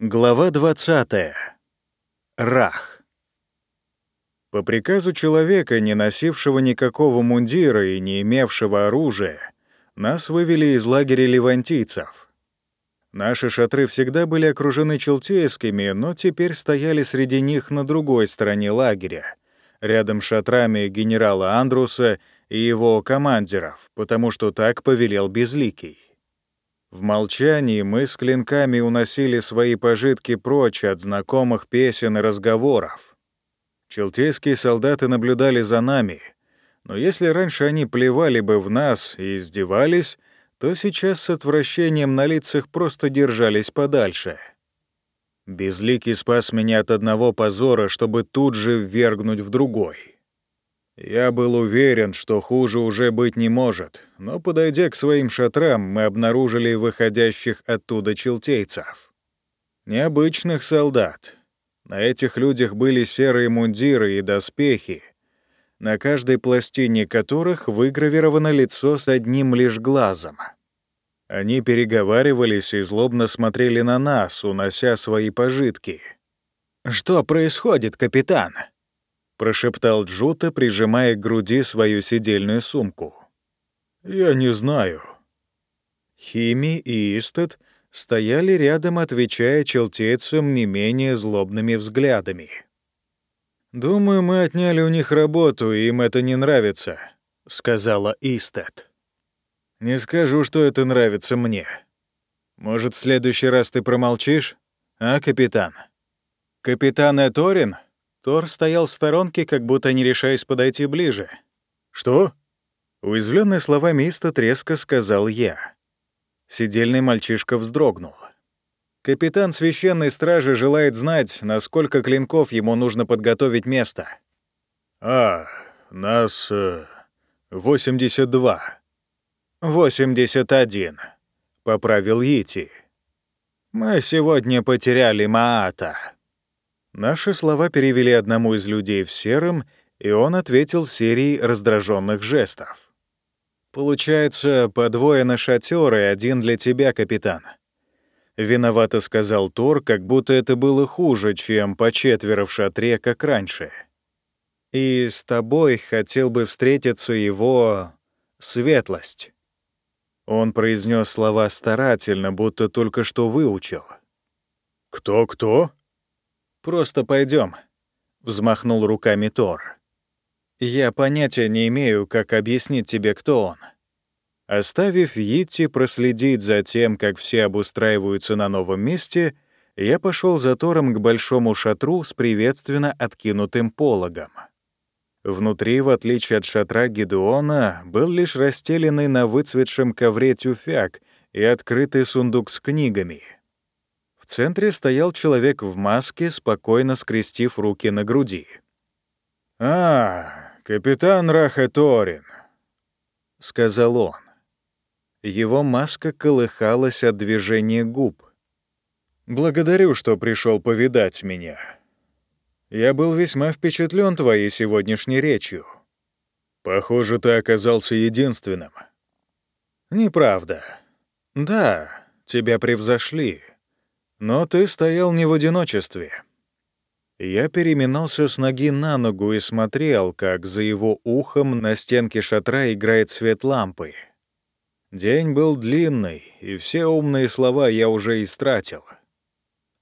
Глава 20. Рах. По приказу человека, не носившего никакого мундира и не имевшего оружия, нас вывели из лагеря левантийцев. Наши шатры всегда были окружены челтейскими, но теперь стояли среди них на другой стороне лагеря, рядом с шатрами генерала Андруса и его командиров, потому что так повелел Безликий. В молчании мы с клинками уносили свои пожитки прочь от знакомых песен и разговоров. Челтейские солдаты наблюдали за нами, но если раньше они плевали бы в нас и издевались, то сейчас с отвращением на лицах просто держались подальше. Безликий спас меня от одного позора, чтобы тут же ввергнуть в другой. Я был уверен, что хуже уже быть не может, но, подойдя к своим шатрам, мы обнаружили выходящих оттуда челтейцев. Необычных солдат. На этих людях были серые мундиры и доспехи, на каждой пластине которых выгравировано лицо с одним лишь глазом. Они переговаривались и злобно смотрели на нас, унося свои пожитки. «Что происходит, капитан?» Прошептал Джута, прижимая к груди свою сидельную сумку. «Я не знаю». Хими и Истед стояли рядом, отвечая челтейцам не менее злобными взглядами. «Думаю, мы отняли у них работу, и им это не нравится», — сказала Истед. «Не скажу, что это нравится мне. Может, в следующий раз ты промолчишь, а, капитан?» «Капитан Эторин?» Тор стоял в сторонке, как будто не решаясь подойти ближе. «Что?» Уязвленный словами Иста треско сказал я. Сидельный мальчишка вздрогнул. Капитан священной стражи желает знать, насколько клинков ему нужно подготовить место. «А, нас... Э, 82». «81», — поправил Йити. «Мы сегодня потеряли Маата». Наши слова перевели одному из людей в сером, и он ответил серией раздраженных жестов. «Получается, по двое на шатёр и один для тебя, капитан». Виновато сказал Тор, как будто это было хуже, чем по четверо в шатре, как раньше. «И с тобой хотел бы встретиться его... светлость». Он произнес слова старательно, будто только что выучил. «Кто-кто?» Просто пойдем, взмахнул руками Тор. Я понятия не имею, как объяснить тебе, кто он. Оставив Йитти проследить за тем, как все обустраиваются на новом месте, я пошел за Тором к большому шатру с приветственно откинутым пологом. Внутри, в отличие от шатра Гедеона, был лишь расстеленный на выцветшем ковре тюфяк и открытый сундук с книгами — центре стоял человек в маске, спокойно скрестив руки на груди. «А, капитан Рахаторин», — сказал он. Его маска колыхалась от движения губ. «Благодарю, что пришел повидать меня. Я был весьма впечатлен твоей сегодняшней речью. Похоже, ты оказался единственным». «Неправда. Да, тебя превзошли. Но ты стоял не в одиночестве. Я переминался с ноги на ногу и смотрел, как за его ухом на стенке шатра играет свет лампы. День был длинный, и все умные слова я уже истратил.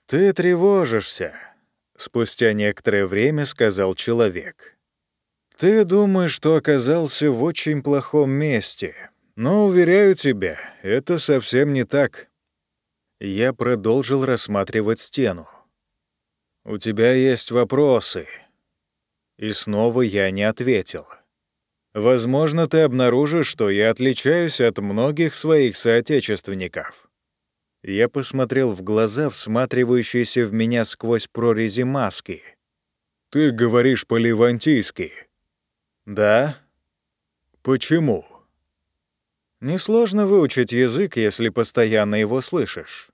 «Ты тревожишься», — спустя некоторое время сказал человек. «Ты думаешь, что оказался в очень плохом месте, но, уверяю тебя, это совсем не так. Я продолжил рассматривать стену. «У тебя есть вопросы?» И снова я не ответил. «Возможно, ты обнаружишь, что я отличаюсь от многих своих соотечественников». Я посмотрел в глаза, всматривающиеся в меня сквозь прорези маски. «Ты говоришь по-левантийски?» «Да». «Почему?» Несложно выучить язык, если постоянно его слышишь.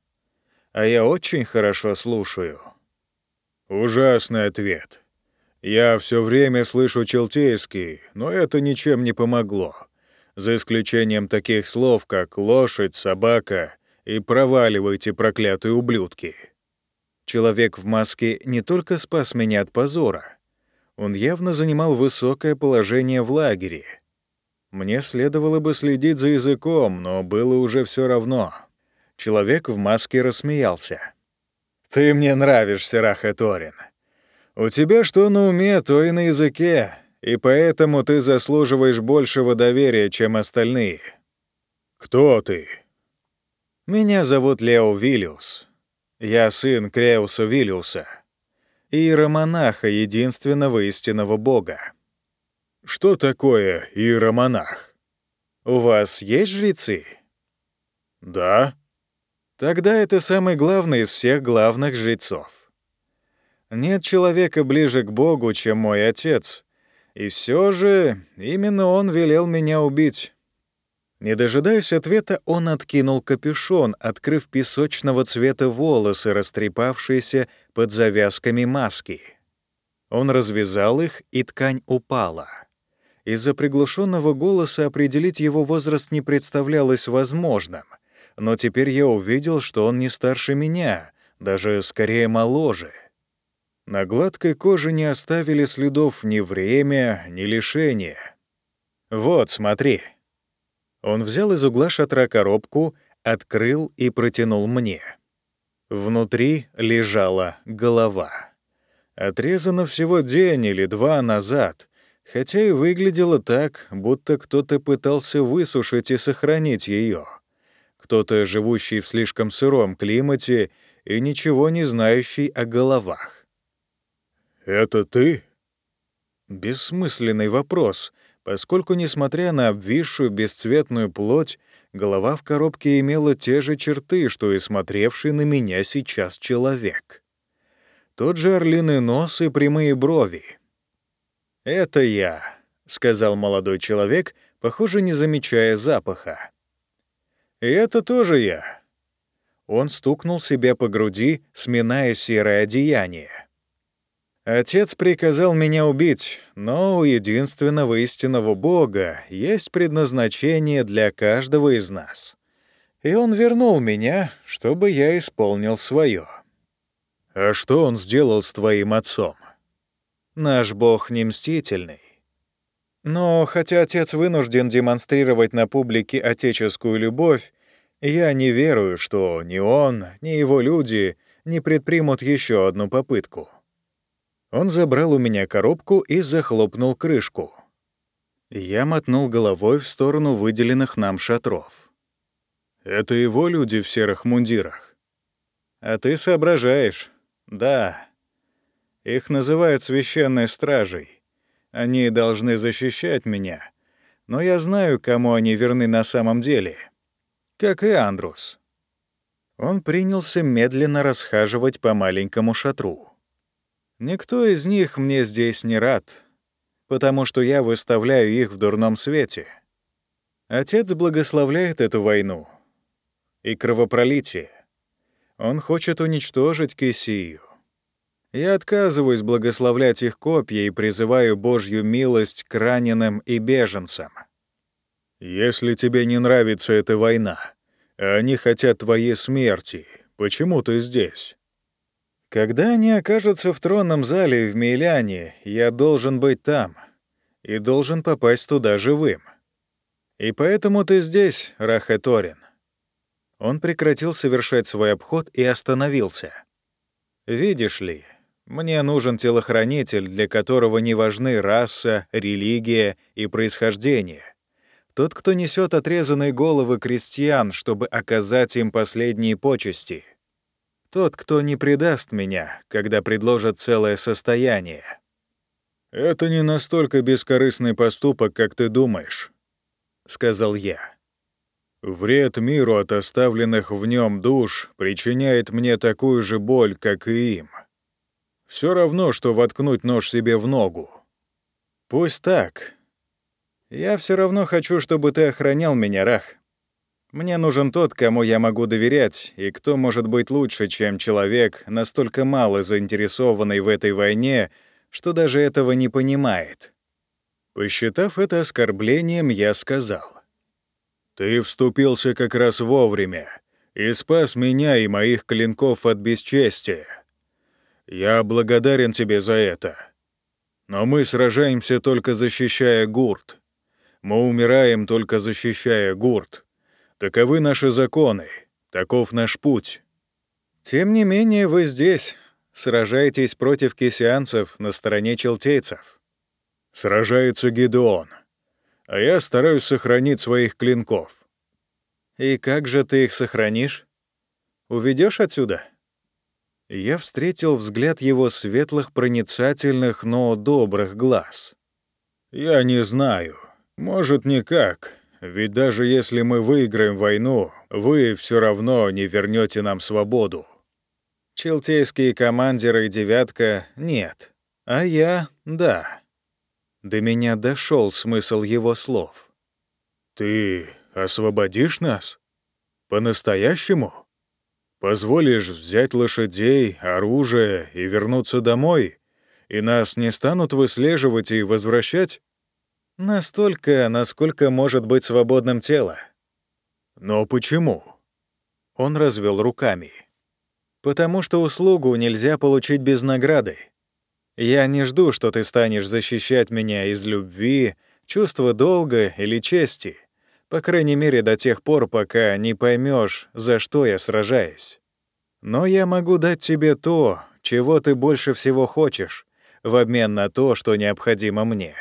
А я очень хорошо слушаю. Ужасный ответ. Я все время слышу челтейский, но это ничем не помогло. За исключением таких слов, как лошадь, собака и проваливайте, проклятые ублюдки. Человек в маске не только спас меня от позора, он явно занимал высокое положение в лагере. Мне следовало бы следить за языком, но было уже все равно. Человек в маске рассмеялся. «Ты мне нравишься, Раха Торин. У тебя что на уме, то и на языке, и поэтому ты заслуживаешь большего доверия, чем остальные». «Кто ты?» «Меня зовут Лео Виллиус. Я сын Креуса Виллиуса, иеромонаха единственного истинного Бога». «Что такое иеромонах?» «У вас есть жрецы?» «Да». Тогда это самый главный из всех главных жрецов. Нет человека ближе к Богу, чем мой отец. И все же именно он велел меня убить. Не дожидаясь ответа, он откинул капюшон, открыв песочного цвета волосы, растрепавшиеся под завязками маски. Он развязал их, и ткань упала. Из-за приглушенного голоса определить его возраст не представлялось возможным — но теперь я увидел, что он не старше меня, даже скорее моложе. На гладкой коже не оставили следов ни время, ни лишения. «Вот, смотри». Он взял из угла шатра коробку, открыл и протянул мне. Внутри лежала голова. Отрезана всего день или два назад, хотя и выглядела так, будто кто-то пытался высушить и сохранить ее кто-то, живущий в слишком сыром климате и ничего не знающий о головах. «Это ты?» Бессмысленный вопрос, поскольку, несмотря на обвисшую бесцветную плоть, голова в коробке имела те же черты, что и смотревший на меня сейчас человек. Тот же орлиный нос и прямые брови. «Это я», — сказал молодой человек, похоже, не замечая запаха. И это тоже я. Он стукнул себя по груди, сминая серое одеяние. Отец приказал меня убить, но у единственного истинного Бога есть предназначение для каждого из нас. И он вернул меня, чтобы я исполнил свое. А что он сделал с твоим отцом? Наш Бог не мстительный. Но хотя отец вынужден демонстрировать на публике отеческую любовь, я не верую, что ни он, ни его люди не предпримут еще одну попытку. Он забрал у меня коробку и захлопнул крышку. Я мотнул головой в сторону выделенных нам шатров. «Это его люди в серых мундирах?» «А ты соображаешь. Да. Их называют священной стражей. Они должны защищать меня. Но я знаю, кому они верны на самом деле. Как и Андрус. Он принялся медленно расхаживать по маленькому шатру. Никто из них мне здесь не рад, потому что я выставляю их в дурном свете. Отец благословляет эту войну и кровопролитие. Он хочет уничтожить Кисию. Я отказываюсь благословлять их копья и призываю Божью милость к раненым и беженцам. Если тебе не нравится эта война, а они хотят твоей смерти, почему ты здесь? Когда они окажутся в тронном зале в Миляне, я должен быть там и должен попасть туда живым. И поэтому ты здесь, Рахеторин. Он прекратил совершать свой обход и остановился. Видишь ли, мне нужен телохранитель, для которого не важны раса, религия и происхождение. Тот, кто несет отрезанные головы крестьян, чтобы оказать им последние почести. Тот, кто не предаст меня, когда предложат целое состояние. «Это не настолько бескорыстный поступок, как ты думаешь», — сказал я. «Вред миру от оставленных в нем душ причиняет мне такую же боль, как и им. Все равно, что воткнуть нож себе в ногу. Пусть так. Я все равно хочу, чтобы ты охранял меня, Рах. Мне нужен тот, кому я могу доверять, и кто может быть лучше, чем человек, настолько мало заинтересованный в этой войне, что даже этого не понимает. Посчитав это оскорблением, я сказал. «Ты вступился как раз вовремя и спас меня и моих клинков от бесчестия. Я благодарен тебе за это. Но мы сражаемся только защищая гурт. Мы умираем только защищая гурт. Таковы наши законы, таков наш путь. Тем не менее вы здесь, сражаетесь против кисианцев на стороне челтейцев. Сражается Гедеон, а я стараюсь сохранить своих клинков. И как же ты их сохранишь? Уведешь отсюда? Я встретил взгляд его светлых, проницательных, но добрых глаз. Я не знаю. Может, никак. Ведь даже если мы выиграем войну, вы все равно не вернете нам свободу. Челтейские командиры и девятка — нет. А я — да. До меня дошел смысл его слов. «Ты освободишь нас? По-настоящему? Позволишь взять лошадей, оружие и вернуться домой, и нас не станут выслеживать и возвращать?» «Настолько, насколько может быть свободным тело». «Но почему?» Он развел руками. «Потому что услугу нельзя получить без награды. Я не жду, что ты станешь защищать меня из любви, чувства долга или чести, по крайней мере до тех пор, пока не поймешь, за что я сражаюсь. Но я могу дать тебе то, чего ты больше всего хочешь, в обмен на то, что необходимо мне.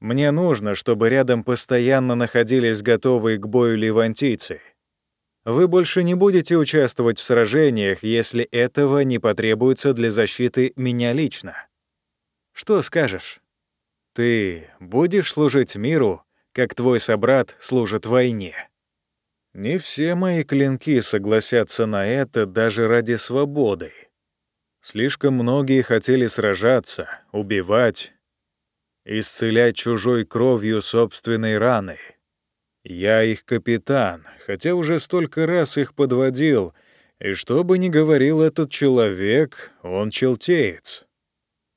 Мне нужно, чтобы рядом постоянно находились готовые к бою левантийцы. Вы больше не будете участвовать в сражениях, если этого не потребуется для защиты меня лично. Что скажешь? Ты будешь служить миру, как твой собрат служит войне? Не все мои клинки согласятся на это даже ради свободы. Слишком многие хотели сражаться, убивать, исцелять чужой кровью собственной раны — я их капитан, хотя уже столько раз их подводил, и что бы ни говорил этот человек, он челтеец.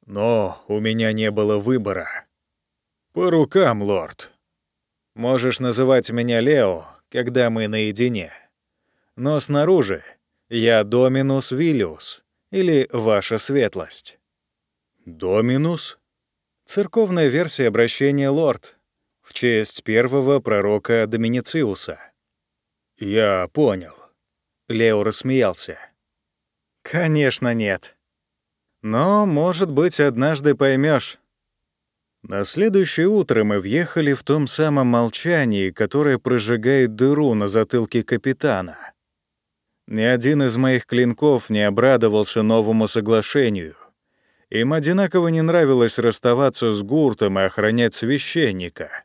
Но у меня не было выбора. По рукам, лорд. Можешь называть меня Лео, когда мы наедине. Но снаружи я Доминус Виллиус, или Ваша Светлость. Доминус? Церковная версия обращения лорд — в честь первого пророка Доминициуса. «Я понял». Лео рассмеялся. «Конечно нет. Но, может быть, однажды поймешь. На следующее утро мы въехали в том самом молчании, которое прожигает дыру на затылке капитана. Ни один из моих клинков не обрадовался новому соглашению. Им одинаково не нравилось расставаться с гуртом и охранять священника.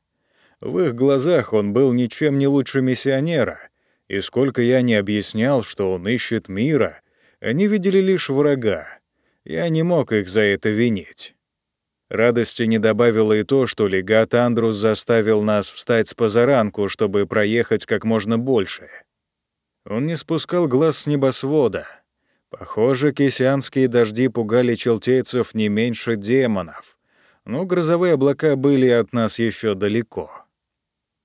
В их глазах он был ничем не лучше миссионера, и сколько я не объяснял, что он ищет мира, они видели лишь врага. Я не мог их за это винить. Радости не добавило и то, что легат Андрус заставил нас встать с позаранку, чтобы проехать как можно больше. Он не спускал глаз с небосвода. Похоже, кисянские дожди пугали челтейцев не меньше демонов. Но грозовые облака были от нас еще далеко.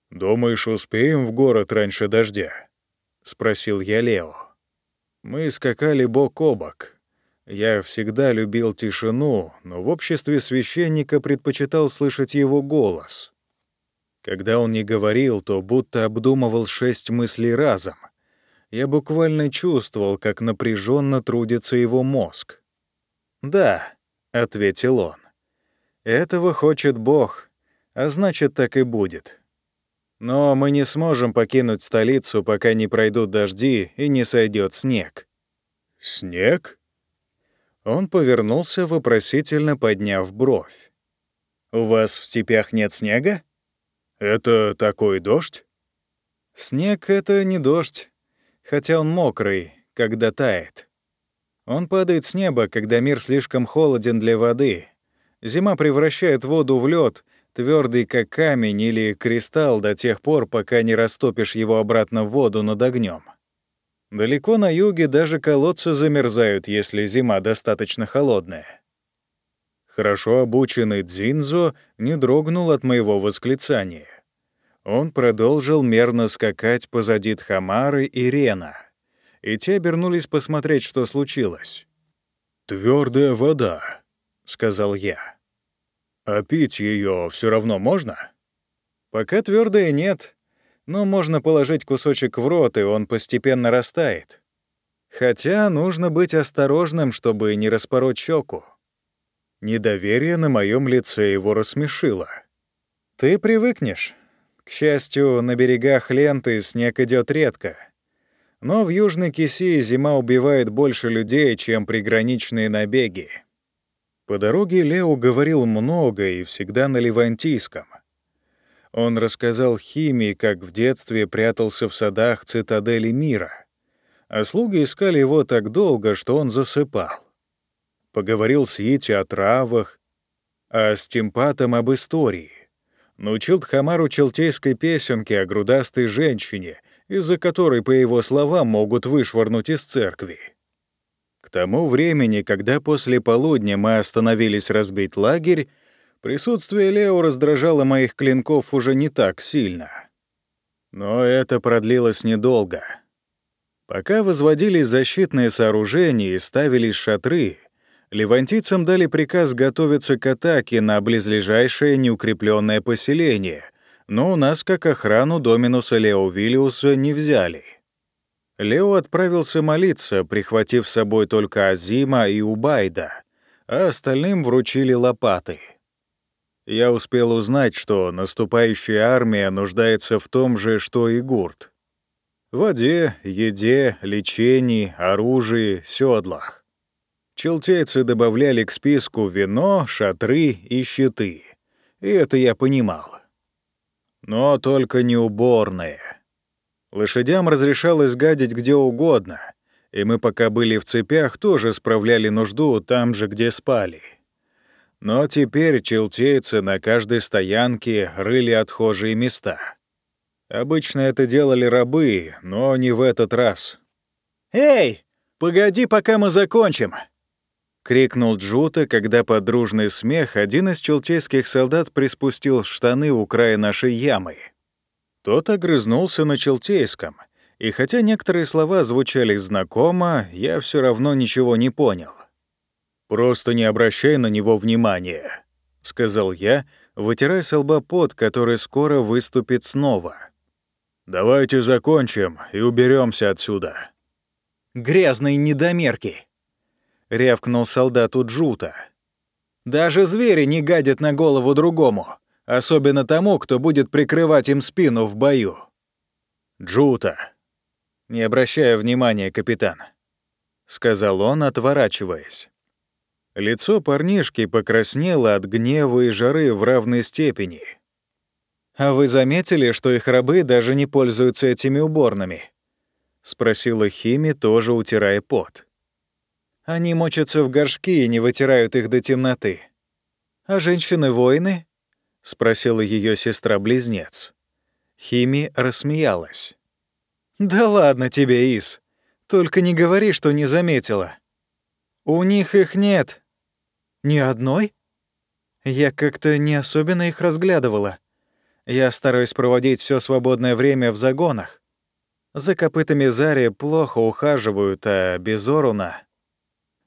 «Думаешь, успеем в город раньше дождя?» — спросил я Лео. Мы скакали бок о бок. Я всегда любил тишину, но в обществе священника предпочитал слышать его голос. Когда он не говорил, то будто обдумывал шесть мыслей разом. Я буквально чувствовал, как напряженно трудится его мозг. «Да», — ответил он, — «этого хочет Бог, а значит, так и будет». Но мы не сможем покинуть столицу, пока не пройдут дожди и не сойдет снег. Снег? Он повернулся, вопросительно подняв бровь. «У вас в степях нет снега?» «Это такой дождь?» «Снег — это не дождь, хотя он мокрый, когда тает. Он падает с неба, когда мир слишком холоден для воды. Зима превращает воду в лед, твердый как камень или кристалл до тех пор, пока не растопишь его обратно в воду над огнем. Далеко на юге даже колодцы замерзают, если зима достаточно холодная. Хорошо обученный Дзинзо не дрогнул от моего восклицания. Он продолжил мерно скакать позади Тхамары и Рена, и те обернулись посмотреть, что случилось. Твердая вода, сказал я. А пить ее все равно можно? Пока твердая нет, но можно положить кусочек в рот, и он постепенно растает. Хотя нужно быть осторожным, чтобы не распороть щеку. Недоверие на моем лице его рассмешило. Ты привыкнешь. К счастью, на берегах ленты снег идет редко. Но в Южной Кисии зима убивает больше людей, чем приграничные набеги. По дороге Лео говорил много и всегда на левантийском. Он рассказал Химии, как в детстве прятался в садах цитадели мира, а слуги искали его так долго, что он засыпал. Поговорил с Ити о травах, а с Тимпатом об истории. Научил Тхамару челтейской песенке о грудастой женщине, из-за которой, по его словам, могут вышвырнуть из церкви. К тому времени, когда после полудня мы остановились разбить лагерь, присутствие Лео раздражало моих клинков уже не так сильно. Но это продлилось недолго. Пока возводились защитные сооружения и ставились шатры, левантийцам дали приказ готовиться к атаке на близлежащее неукрепленное поселение, но у нас, как охрану Доминуса Лео Виллиуса, не взяли — Лео отправился молиться, прихватив с собой только Азима и Убайда, а остальным вручили лопаты. Я успел узнать, что наступающая армия нуждается в том же, что и гурт. Воде, еде, лечении, оружии, седлах. Челтейцы добавляли к списку вино, шатры и щиты. И это я понимал. Но только не уборные — Лошадям разрешалось гадить где угодно, и мы, пока были в цепях, тоже справляли нужду там же, где спали. Но теперь челтейцы на каждой стоянке рыли отхожие места. Обычно это делали рабы, но не в этот раз. «Эй, погоди, пока мы закончим!» — крикнул Джута, когда под дружный смех один из челтейских солдат приспустил штаны у края нашей ямы. Тот огрызнулся на челтейском, и хотя некоторые слова звучали знакомо, я все равно ничего не понял. «Просто не обращай на него внимания», — сказал я, вытирая с лба пот, который скоро выступит снова. «Давайте закончим и уберемся отсюда». «Грязные недомерки!» — рявкнул солдату Джута. «Даже звери не гадят на голову другому особенно тому, кто будет прикрывать им спину в бою. Джута. Не обращая внимания, капитан, сказал он, отворачиваясь. Лицо парнишки покраснело от гнева и жары в равной степени. «А вы заметили, что их рабы даже не пользуются этими уборными?» — спросила Хими, тоже утирая пот. «Они мочатся в горшки и не вытирают их до темноты. А женщины-воины — спросила ее сестра-близнец. Хими рассмеялась. «Да ладно тебе, Ис. Только не говори, что не заметила. У них их нет. Ни одной? Я как-то не особенно их разглядывала. Я стараюсь проводить все свободное время в загонах. За копытами Зари плохо ухаживают, а без Оруна...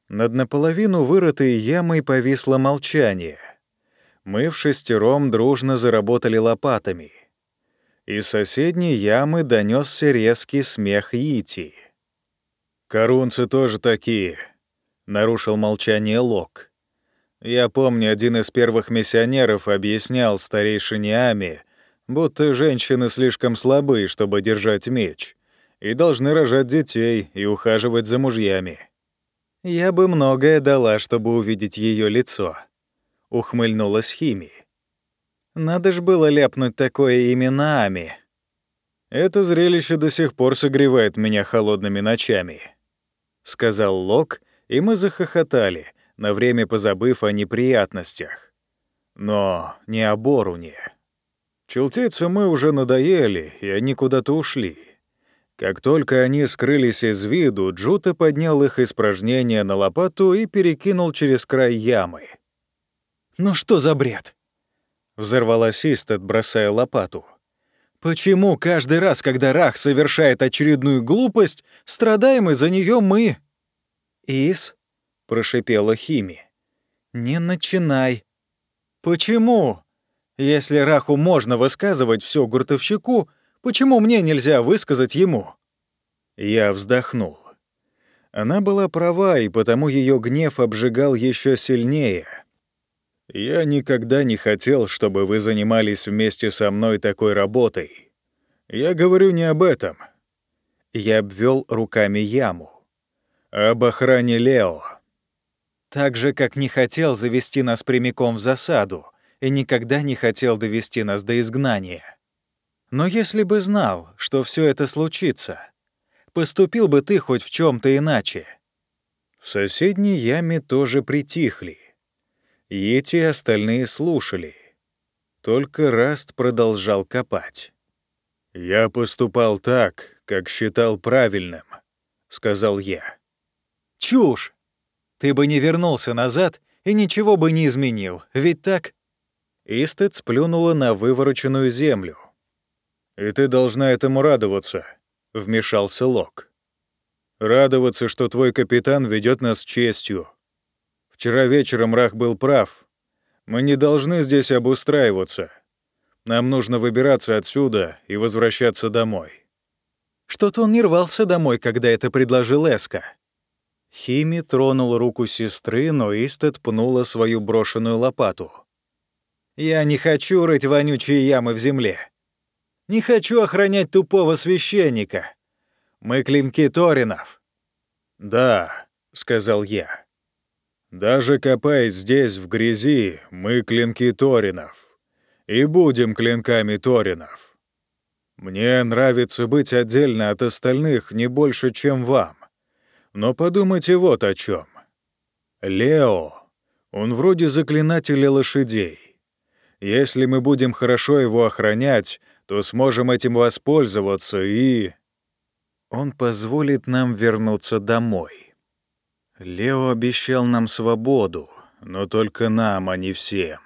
Над наполовину вырытой ямой повисло молчание — мы в шестером дружно заработали лопатами. Из соседней ямы донесся резкий смех Ити. «Корунцы тоже такие», — нарушил молчание Лок. «Я помню, один из первых миссионеров объяснял старейшине Ами, будто женщины слишком слабы, чтобы держать меч, и должны рожать детей и ухаживать за мужьями. Я бы многое дала, чтобы увидеть ее лицо», ухмыльнулась Хими. Надо ж было ляпнуть такое именами. Это зрелище до сих пор согревает меня холодными ночами, сказал Лок, и мы захохотали, на время позабыв о неприятностях. Но не о Боруне. Челтейцы мы уже надоели, и они куда-то ушли. Как только они скрылись из виду, Джута поднял их испражнения на лопату и перекинул через край ямы. «Ну что за бред?» — взорвалась Истед, бросая лопату. «Почему каждый раз, когда Рах совершает очередную глупость, страдаем из-за нее мы?» «Ис?» — прошипела Хими. «Не начинай». «Почему? Если Раху можно высказывать все гуртовщику, почему мне нельзя высказать ему?» Я вздохнул. Она была права, и потому ее гнев обжигал еще сильнее. «Я никогда не хотел, чтобы вы занимались вместе со мной такой работой. Я говорю не об этом». Я обвел руками яму. «Об охране Лео». Так же, как не хотел завести нас прямиком в засаду и никогда не хотел довести нас до изгнания. Но если бы знал, что все это случится, поступил бы ты хоть в чем то иначе. В соседней яме тоже притихли. И эти остальные слушали. Только Раст продолжал копать. «Я поступал так, как считал правильным», — сказал я. «Чушь! Ты бы не вернулся назад и ничего бы не изменил, ведь так?» Истед сплюнула на вывороченную землю. «И ты должна этому радоваться», — вмешался Лок. «Радоваться, что твой капитан ведет нас с честью. Вчера вечером Рах был прав. Мы не должны здесь обустраиваться. Нам нужно выбираться отсюда и возвращаться домой». Что-то он не рвался домой, когда это предложил Эска. Хими тронул руку сестры, но Истед пнула свою брошенную лопату. «Я не хочу рыть вонючие ямы в земле. Не хочу охранять тупого священника. Мы клинки Торинов». «Да», — сказал я. «Даже копаясь здесь, в грязи, мы клинки Торинов. И будем клинками Торинов. Мне нравится быть отдельно от остальных не больше, чем вам. Но подумайте вот о чем. Лео, он вроде заклинателя лошадей. Если мы будем хорошо его охранять, то сможем этим воспользоваться и... Он позволит нам вернуться домой. Лео обещал нам свободу, но только нам, а не всем.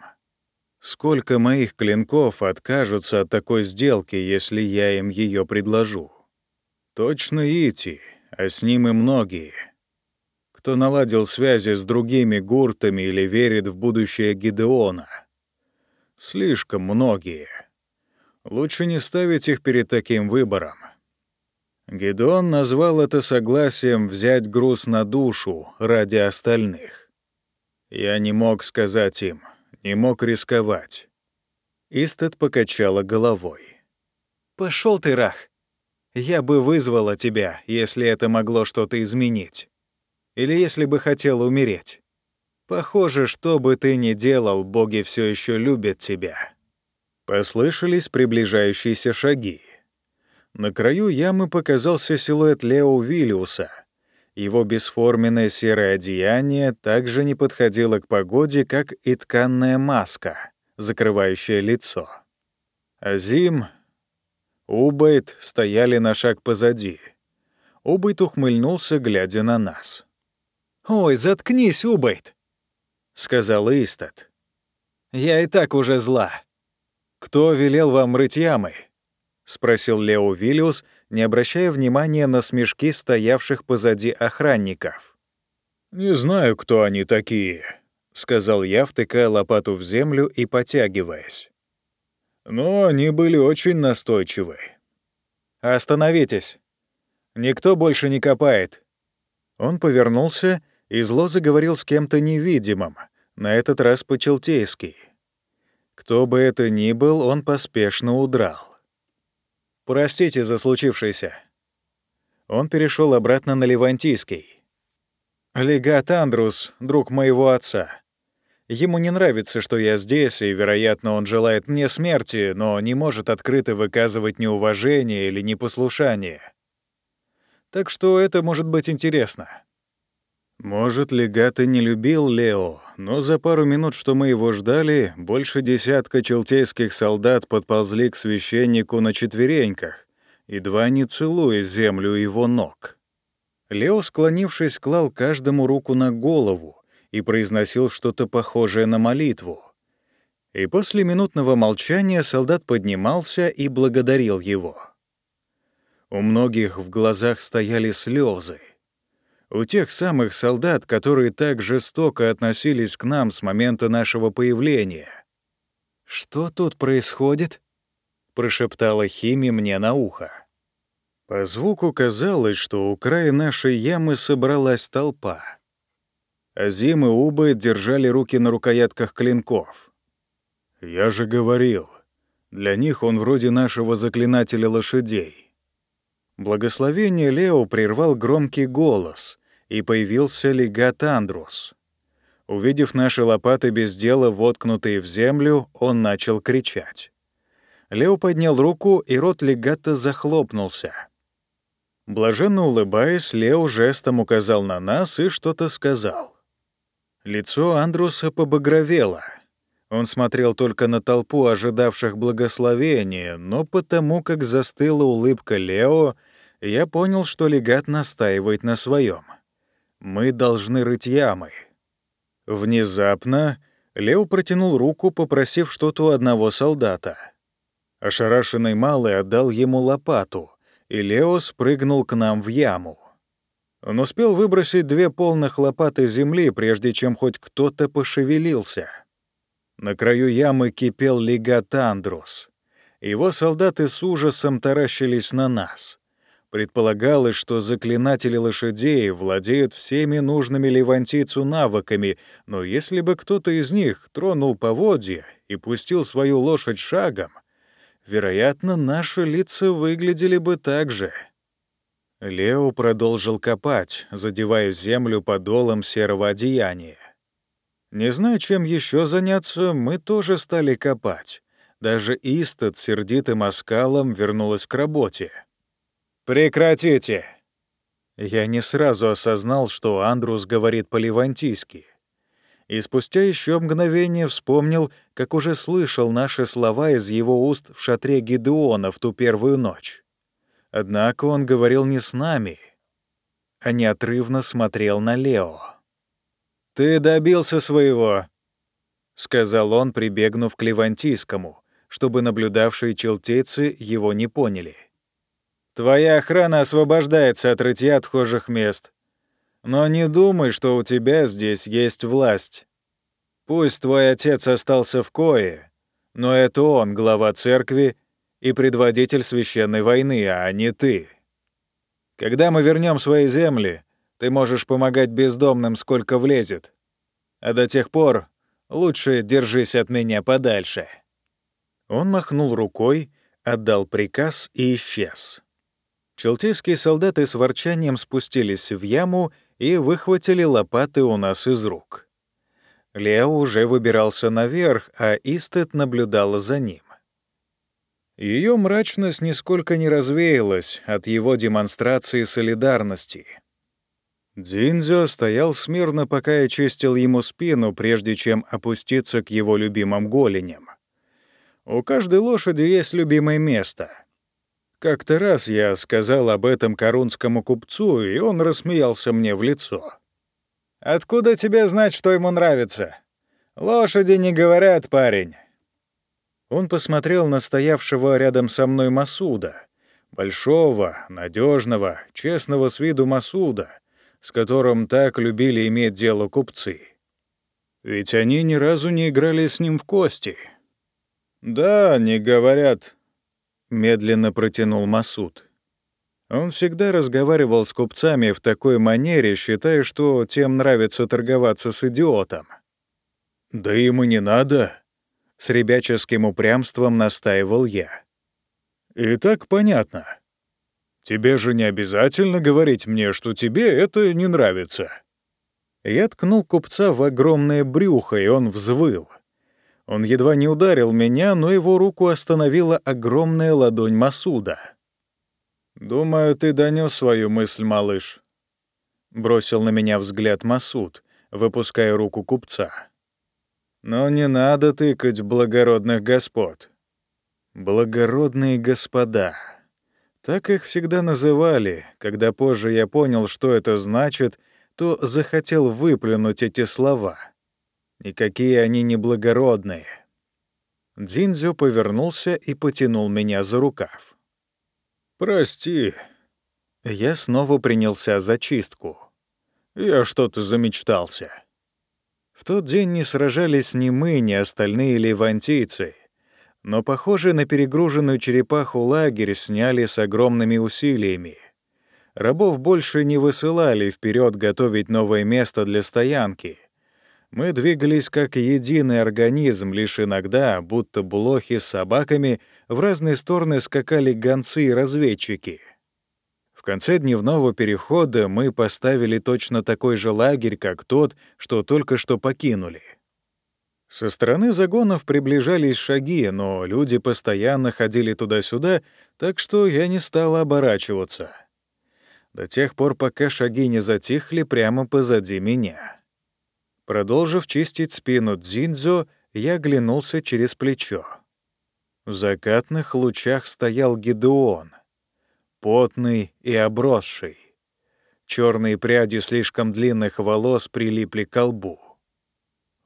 Сколько моих клинков откажутся от такой сделки, если я им ее предложу? Точно Ити а с ним и многие. Кто наладил связи с другими гуртами или верит в будущее Гидеона. Слишком многие. Лучше не ставить их перед таким выбором. Гедеон назвал это согласием взять груз на душу ради остальных. Я не мог сказать им, не мог рисковать. Истед покачала головой. «Пошел ты, Рах. Я бы вызвала тебя, если это могло что-то изменить. Или если бы хотела умереть. Похоже, что бы ты ни делал, боги все еще любят тебя». Послышались приближающиеся шаги. На краю ямы показался силуэт Лео Виллиуса. Его бесформенное серое одеяние также не подходило к погоде, как и тканная маска, закрывающая лицо. Азим, Убайт стояли на шаг позади. Убайт ухмыльнулся, глядя на нас. «Ой, заткнись, Убайт!» — сказал Истат. «Я и так уже зла». «Кто велел вам рыть ямы?» — спросил Лео Виллиус, не обращая внимания на смешки стоявших позади охранников. «Не знаю, кто они такие», — сказал я, втыкая лопату в землю и потягиваясь но они были очень настойчивы. «Остановитесь! Никто больше не копает!» Он повернулся и зло заговорил с кем-то невидимым, на этот раз по-челтейски. Кто бы это ни был, он поспешно удрал. «Простите за случившееся». Он перешел обратно на Левантийский. «Легат Андрус, друг моего отца. Ему не нравится, что я здесь, и, вероятно, он желает мне смерти, но не может открыто выказывать неуважение или непослушание. Так что это может быть интересно. Может, легат и не любил Лео, но за пару минут, что мы его ждали, больше десятка челтейских солдат подползли к священнику на четвереньках, едва не целуя землю его ног. Лео, склонившись, клал каждому руку на голову, и произносил что-то похожее на молитву. И после минутного молчания солдат поднимался и благодарил его. У многих в глазах стояли слезы. У тех самых солдат, которые так жестоко относились к нам с момента нашего появления. «Что тут происходит?» — прошептала Хими мне на ухо. По звуку казалось, что у края нашей ямы собралась толпа. Азим и Убы держали руки на рукоятках клинков. «Я же говорил, для них он вроде нашего заклинателя лошадей». Благословение Лео прервал громкий голос, и появился легат Андрус. Увидев наши лопаты без дела, воткнутые в землю, он начал кричать. Лео поднял руку, и рот легата захлопнулся. Блаженно улыбаясь, Лео жестом указал на нас и что-то сказал. Лицо Андруса побагровело. Он смотрел только на толпу ожидавших благословения, но потому как застыла улыбка Лео, я понял, что легат настаивает на своем. Мы должны рыть ямы. Внезапно Лео протянул руку, попросив что-то у одного солдата. Ошарашенный малый отдал ему лопату, и Лео спрыгнул к нам в яму. Он успел выбросить две полных лопаты земли, прежде чем хоть кто-то пошевелился. На краю ямы кипел легат Андрус. Его солдаты с ужасом таращились на нас. Предполагалось, что заклинатели лошадей владеют всеми нужными левантийцу навыками, но если бы кто-то из них тронул поводья и пустил свою лошадь шагом, вероятно, наши лица выглядели бы так же. Лео продолжил копать, задевая землю подолом серого одеяния. Не зная, чем еще заняться, мы тоже стали копать. Даже Истат сердитым оскалом вернулась к работе. «Прекратите!» Я не сразу осознал, что Андрус говорит по-левантийски. И спустя еще мгновение вспомнил, как уже слышал наши слова из его уст в шатре Гидеона в ту первую ночь. Однако он говорил не с нами, а неотрывно смотрел на Лео. «Ты добился своего», — сказал он, прибегнув к левантийскому, чтобы наблюдавшие челтейцы его не поняли. Твоя охрана освобождается от рытья отхожих мест. Но не думай, что у тебя здесь есть власть. Пусть твой отец остался в кое, но это он глава церкви и предводитель священной войны, а не ты. Когда мы вернем свои земли, ты можешь помогать бездомным, сколько влезет. А до тех пор лучше держись от меня подальше». Он махнул рукой, отдал приказ и исчез. Челтейские солдаты с ворчанием спустились в яму и выхватили лопаты у нас из рук. Лео уже выбирался наверх, а Истет наблюдала за ним. Ее мрачность нисколько не развеялась от его демонстрации солидарности. Динзё стоял смирно, пока я чистил ему спину, прежде чем опуститься к его любимым голеням. У каждой лошади есть любимое место — как-то раз я сказал об этом корунскому купцу, и он рассмеялся мне в лицо. «Откуда тебе знать, что ему нравится? Лошади не говорят, парень». Он посмотрел на стоявшего рядом со мной Масуда, большого, надежного, честного с виду Масуда, с которым так любили иметь дело купцы. Ведь они ни разу не играли с ним в кости. «Да, не говорят», — медленно протянул Масуд. Он всегда разговаривал с купцами в такой манере, считая, что тем нравится торговаться с идиотом. «Да и не надо», — с ребяческим упрямством настаивал я. «И так понятно. Тебе же не обязательно говорить мне, что тебе это не нравится». Я ткнул купца в огромное брюхо, и он взвыл. Он едва не ударил меня, но его руку остановила огромная ладонь Масуда. «Думаю, ты донес свою мысль, малыш», — бросил на меня взгляд Масуд, выпуская руку купца. «Но не надо тыкать благородных господ». «Благородные господа». Так их всегда называли. Когда позже я понял, что это значит, то захотел выплюнуть эти слова. Никакие они не благородные. Дзинзё повернулся и потянул меня за рукав. «Прости». Я снова принялся за чистку. Я что-то замечтался. В тот день не сражались ни мы, ни остальные левантийцы, но, похоже, на перегруженную черепаху лагерь сняли с огромными усилиями. Рабов больше не высылали вперед готовить новое место для стоянки. Мы двигались как единый организм, лишь иногда, будто блохи с собаками, в разные стороны скакали гонцы и разведчики. Конце дневного перехода мы поставили точно такой же лагерь, как тот, что только что покинули. Со стороны загонов приближались шаги, но люди постоянно ходили туда-сюда, так что я не стал оборачиваться до тех пор, пока шаги не затихли прямо позади меня. Продолжив чистить спину Дзиндзо, я оглянулся через плечо. В закатных лучах стоял Гедеон, потный и обросший. Черные пряди слишком длинных волос прилипли к лбу.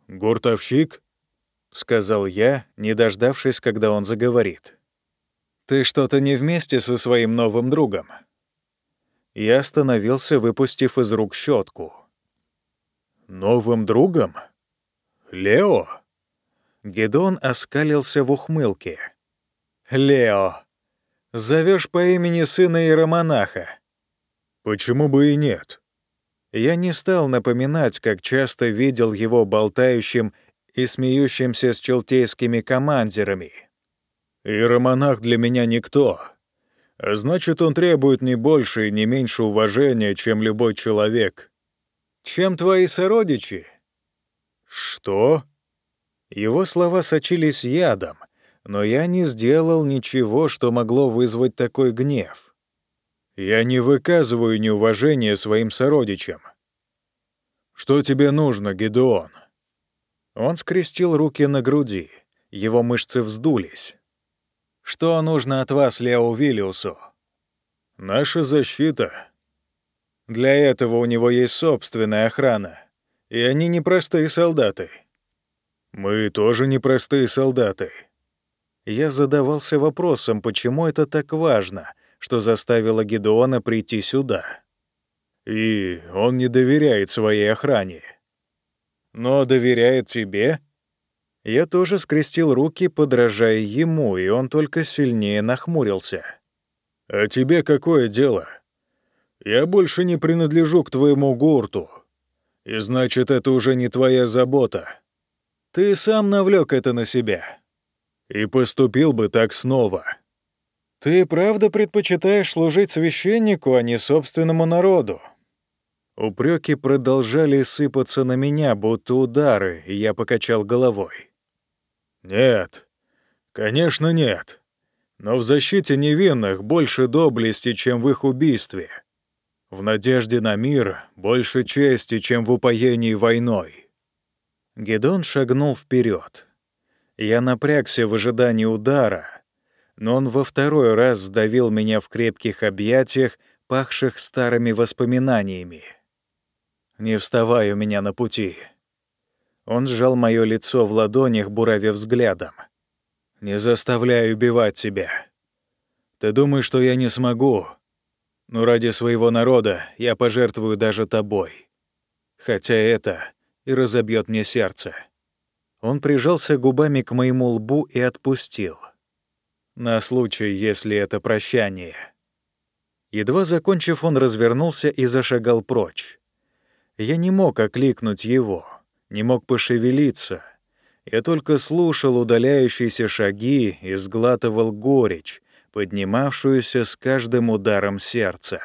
«Гуртовщик?» — сказал я, не дождавшись, когда он заговорит. «Ты что-то не вместе со своим новым другом?» Я остановился, выпустив из рук щетку. «Новым другом? Лео?» Гедон оскалился в ухмылке. «Лео, зовешь по имени сына иеромонаха?» «Почему бы и нет?» Я не стал напоминать, как часто видел его болтающим и смеющимся с челтейскими командирами. «Иеромонах для меня никто. А значит, он требует не больше и не меньше уважения, чем любой человек. Чем твои сородичи? Что? Его слова сочились ядом, но я не сделал ничего, что могло вызвать такой гнев. Я не выказываю неуважения своим сородичам. Что тебе нужно, Гедеон? Он скрестил руки на груди. Его мышцы вздулись. Что нужно от вас, Лео Виллиусу? Наша защита. Для этого у него есть собственная охрана. И они непростые солдаты. Мы тоже непростые солдаты. Я задавался вопросом, почему это так важно, что заставило Гедеона прийти сюда. И он не доверяет своей охране. Но доверяет тебе? Я тоже скрестил руки, подражая ему, и он только сильнее нахмурился. «А тебе какое дело? Я больше не принадлежу к твоему гурту, и значит, это уже не твоя забота. Ты сам навлек это на себя. И поступил бы так снова». «Ты правда предпочитаешь служить священнику, а не собственному народу?» Упреки продолжали сыпаться на меня, будто удары, и я покачал головой. Нет, конечно, нет. Но в защите невинных больше доблести, чем в их убийстве. В надежде на мир больше чести, чем в упоении войной. Гедон шагнул вперед. Я напрягся в ожидании удара, но он во второй раз сдавил меня в крепких объятиях, пахших старыми воспоминаниями. «Не вставай у меня на пути», он сжал мое лицо в ладонях, буравя взглядом. «Не заставляй убивать тебя. Ты думаешь, что я не смогу? Но ради своего народа я пожертвую даже тобой. Хотя это и разобьет мне сердце». Он прижался губами к моему лбу и отпустил. На случай, если это прощание. Едва закончив, он развернулся и зашагал прочь. Я не мог окликнуть его — не мог пошевелиться. Я только слушал удаляющиеся шаги и сглатывал горечь, поднимавшуюся с каждым ударом сердца.